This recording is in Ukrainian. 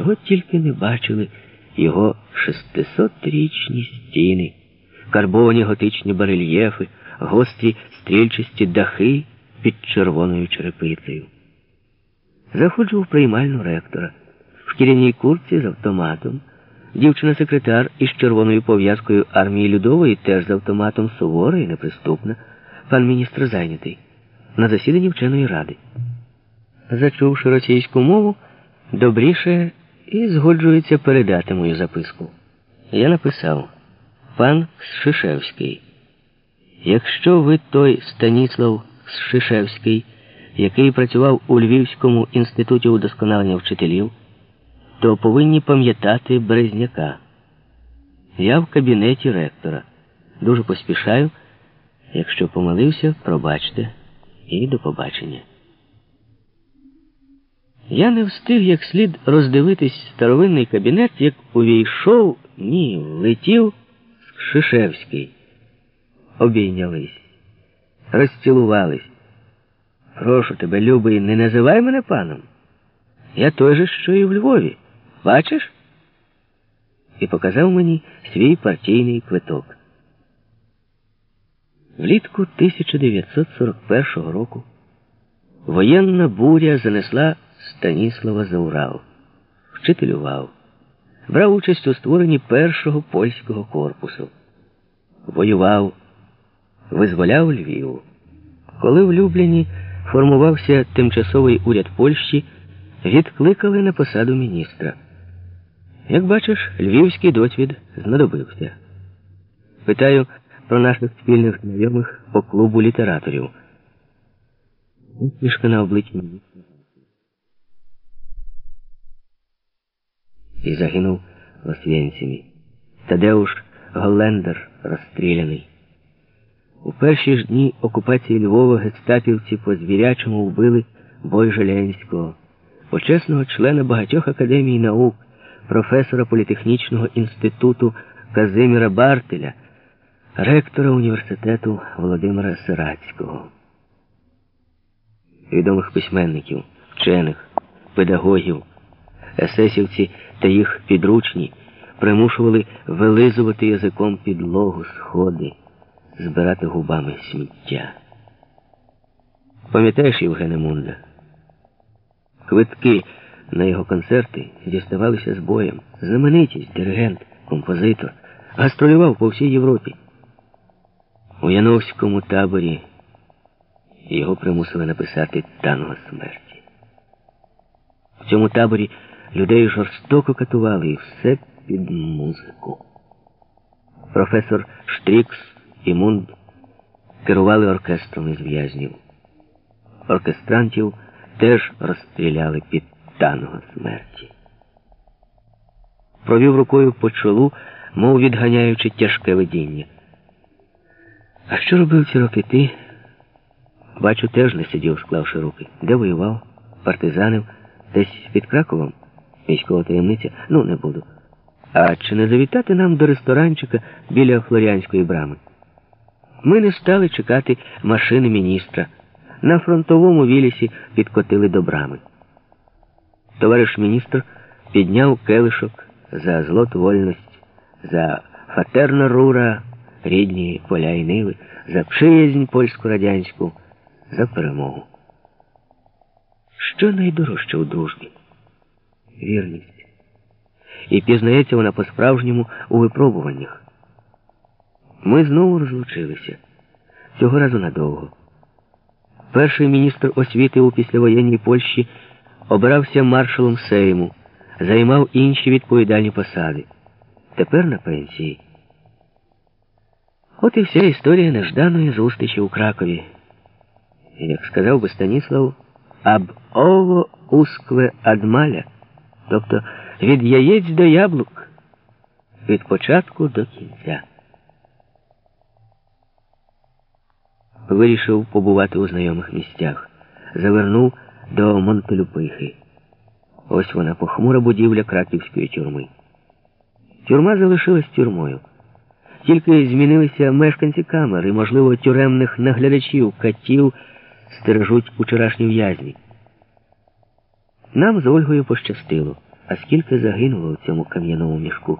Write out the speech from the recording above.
чого тільки не бачили його шестисотрічні стіни, карбовані готичні барельєфи, гострі стрільчасті дахи під червоною черепицею. Заходжу в приймальну ректора в шкіряній курці з автоматом. Дівчина-секретар із червоною пов'язкою армії Людової теж з автоматом сувора і неприступна. Пан міністр зайнятий на засіданні вченої ради. Зачувши російську мову, добріше і згоджується передати мою записку. Я написав пан Шишевський. Якщо ви той Станіслав Шишевський, який працював у Львівському інституті удосконалення вчителів, то повинні пам'ятати Березняка. Я в кабінеті ректора. Дуже поспішаю. Якщо помилився, пробачте і до побачення. Я не встиг як слід роздивитись старовинний кабінет, як увійшов, ні, влетів Шишевський. Обійнялись, розцілувались. Прошу тебе, любий, не називай мене паном. Я той же, що і в Львові. Бачиш? І показав мені свій партійний квиток. Влітку 1941 року воєнна буря занесла Станіслава за Урал, вчителював, брав участь у створенні першого польського корпусу, воював, визволяв Львів. Коли в Любліні формувався тимчасовий уряд Польщі, відкликали на посаду міністра. Як бачиш, львівський досвід знадобився. Питаю про наших спільних знайомих по клубу літераторів. Усмішка на обличчі міністра. І загинув в Освєнцімі. Тадеуш Голлендер розстріляний. У перші ж дні окупації Львова гестапівці по звірячому вбили Бойжеленського, почесного члена багатьох академій наук, професора політехнічного інституту Казиміра Бартеля, ректора університету Володимира Сирацького, відомих письменників, вчених, педагогів, есесівці та їх підручні примушували вилизувати язиком підлогу, сходи, збирати губами сміття. Пам'ятаєш Євгена Мунда? Квитки на його концерти діставалися з боєм. Знаменитість, диригент, композитор, гастролював по всій Європі. У Яновському таборі його примусили написати танго смерті. В цьому таборі людей жорстоко катували і все під музику. Професор Штрікс і Мунд керували оркестром із в'язнів. Оркестрантів теж розстріляли під танго смерті. Провів рукою по чолу, мов відганяючи тяжке видіння. А що робив ці роки ти? Бачу, теж не сидів, склавши руки. Де воював? Партизанив? Десь під Краковом? Військова таємниця? Ну, не буду. А чи не завітати нам до ресторанчика біля Флоріанської брами? Ми не стали чекати машини міністра. На фронтовому вілісі підкотили до брами. Товариш міністр підняв келишок за злоту вольність, за фатерна рура, рідні поля і ниви, за приязнь польсько-радянську, за перемогу. Що найдорожче у дружбі? Вірність. І пізнається вона по-справжньому у випробуваннях. Ми знову розлучилися. Цього разу надовго. Перший міністр освіти у післявоєнній Польщі обирався маршалом Сейму, займав інші відповідальні посади. Тепер на пенсії. От і вся історія нежданої зустрічі у Кракові. Як сказав би Станіслав, аб ово ускве адмаля, тобто від яєць до яблук, від початку до кінця. Вирішив побувати у знайомих місцях. Завернув до Монтелюпихи. Ось вона похмура будівля краківської тюрми. Тюрма залишилась тюрмою. Тільки змінилися мешканці камер і, можливо, тюремних наглядачів, катів стережуть учорашні в'язні. Нам з Ольгою пощастило. А скільки загинуло в цьому кам'яному мішку?